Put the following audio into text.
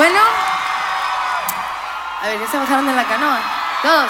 Bueno, a ver, ya se bajaron de la canoa. Todos.